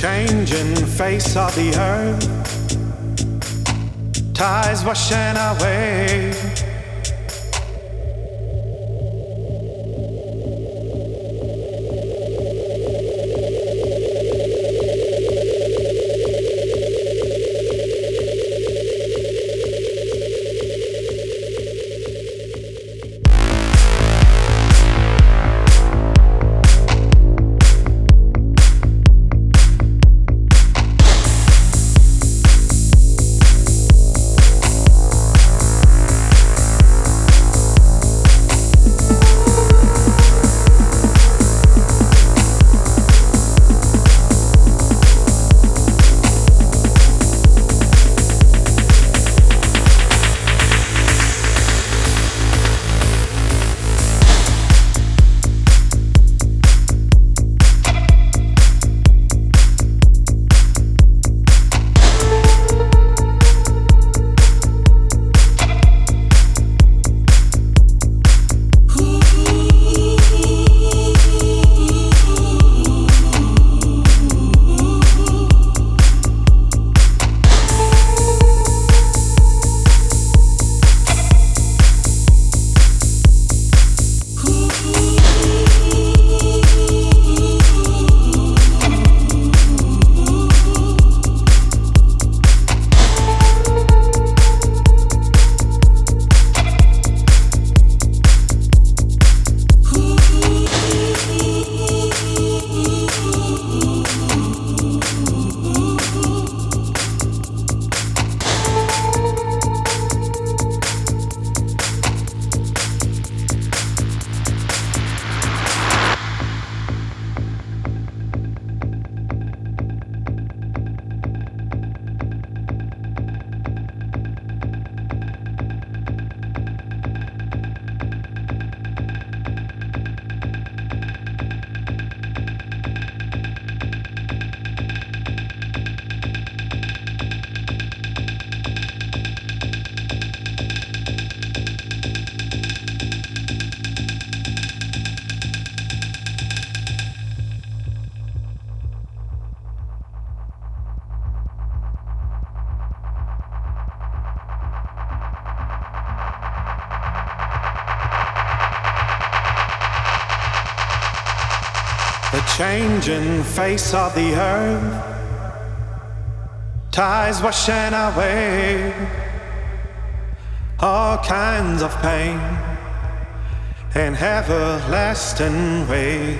changing face of the earth. Tides washing away. The changing face of the earth, tides washing away all kinds of pain in everlasting ways.